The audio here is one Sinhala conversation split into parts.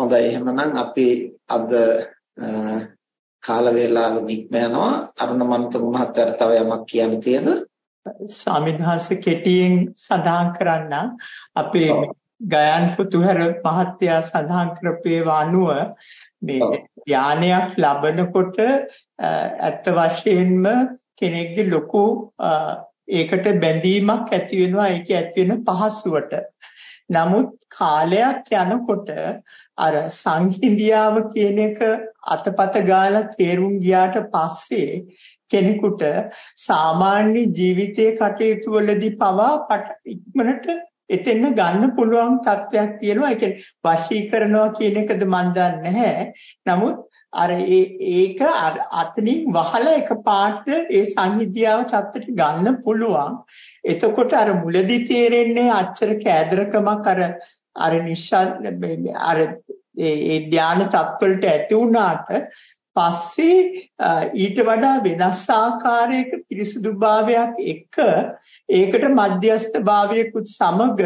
හොඳයි. එහෙනම් අපි අද කාල වේලාව නික්ම යනවා. අරුණ මන්තුරු මහත්තයාට තව යමක් කියන්න තියෙද? ස්වාමීන් කෙටියෙන් සඳහන් කරන්න අපේ ගයන් පුතුහර මහත්තයා සඳහන් කරපේව අනුව මේ ධානයක් ලබනකොට ඇත්ත වශයෙන්ම කෙනෙක්ගේ ලොකු ඒකට බැඳීමක් ඇති වෙනවා. ඒක ඇති වෙන පහසුවට නමුත් කාලයක් යනකොට අර සංහිඳියාව කියන එක අතපත ගාලා තේරුම් ගියාට පස්සේ කෙනෙකුට සාමාන්‍ය ජීවිතයේ කටයුතු වලදී පවා ඉක්මනට එතෙන්න ගන්න පුළුවන් තත්ත්වයක් තියෙනවා. ඒ කියන්නේ වශී කරනවා කියන එකද මන් දන්නේ නැහැ. නමුත් අර ඒ ඒක අතනින් වහලා එක පාට ඒ සංහිදියාව චත්තට ගන්න පුළුවන්. එතකොට අර මුලදී තේරෙන්නේ අච්චර කෑදරකමක් අර අර නිශ්ශබ්ද අර ඒ ධානය තත්වලට ඇති වුණාට පස්සේ ඊට වඩා වෙනස් ආකාරයක පිරිසුදු භාවයක් එක ඒකට මධ්‍යස්ත භාවයකුත් සමග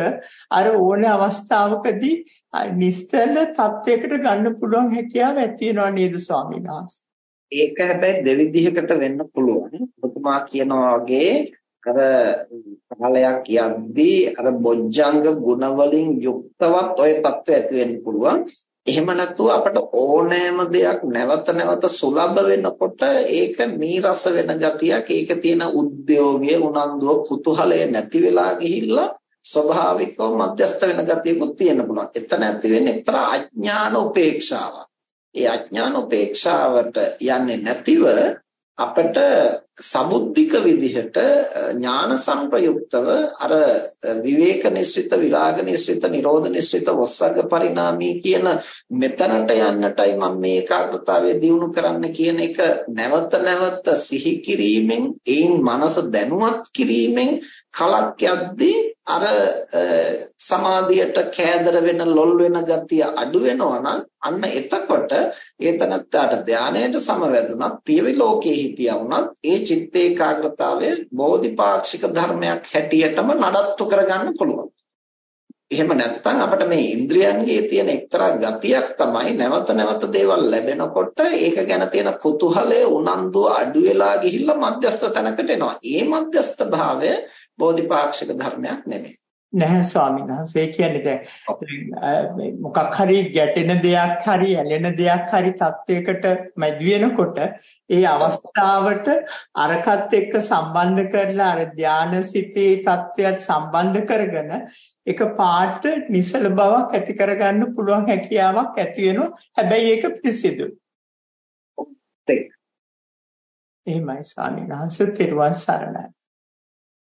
අර ඕන අවස්ථාවකදී නිස්තල තත්වයකට ගන්න පුළුවන් හැකියාව ඇතිවෙනවා නේද ස්වාමීන් වහන්සේ. ඒක හැබැයි දෙවිධයකට වෙන්න පුළුවන්. ඔබතුමා කියනා වගේ අර කාලයක් යද්දී අර බොජ්ජංග ගුණ වලින් යුක්තවත් ওই தත්ත්වය ඇති වෙන්න පුළුවන් එහෙම නැතුව අපට ඕනෑම දෙයක් නැවත නැවත සුලභ වෙනකොට ඒක නීරස වෙන ගතියක් ඒක තියෙන උද්‍යෝගය උනන්දුව කුතුහලය නැති වෙලා ගිහිල්ලා ස්වභාවිකව මධ්‍යස්ත වෙන ගතියකුත් තියෙන්න පුළුවන්. එතන ඇති වෙන්නේ එක්තරා අඥාන උපේක්ෂාවක්. ඒ අඥාන උපේක්ෂාවට යන්නේ නැතිව අපිට සමුද්දික විදිහට ඥාන සංප්‍රයුක්තව අර විවේක නිස්ෘත විරාග නිස්ෘත නිරෝධ නිස්ෘත වස්සග්ග පරිණාමී කියන මෙතනට යන්නටයි මම මේ ඒකාග්‍රතාවය දියුණු කරන්න කියන එක නැවත නැවත සිහි කිරීමෙන් ඒන් මනස දැනුවත් කිරීමෙන් කලක් යද්දී අර සමාධියට කෑදර වෙන ලොල් වෙන ගතිය අඩු වෙනවා නම් අන්න එතකොට ඒ තනත්තාට ධානයට සමවැදුනත් පියවි ලෝකයේ හිටියා වුණත් ඒ චිත්ත ඒකාග්‍රතාවය බෝධිපාක්ෂික ධර්මයක් හැටියටම නඩත්තු කරගන්න පුළුවන්. එහෙම නැත්නම් අපිට මේ ඉන්ද්‍රියන්ගේ තියෙන එක්තරා ගතියක් තමයි නැවත නැවත දේවල් ලැබෙනකොට ඒක ගැන තියෙන කුතුහලය උනන්දුව අඩු වෙලා ගිහිල්ලා මධ්‍යස්ථ තැනකට එනවා. ඒ මධ්‍යස්ථ භාවය බෝධිපාක්ෂික ධර්මයක් නෙමෙයි. නැහැ ස්වාමීන් වහන්සේ කියන්නේ දැන් මොකක් හරි ගැටෙන දෙයක් හරි ඇලෙන දෙයක් හරි තත්වයකට මැදි වෙනකොට ඒ අවස්ථාවට අරකට එක්ක සම්බන්ධ කරලා අර ධානසිතේ தත්වයක් සම්බන්ධ කරගෙන එක පාට නිසල බවක් ඇති කරගන්න පුළුවන් හැකියාවක් ඇති වෙනවා. හැබැයි ඒක පිසිදු එහෙමයි ස්වාමීන් වහන්සේ. තිරුවන් සරණයි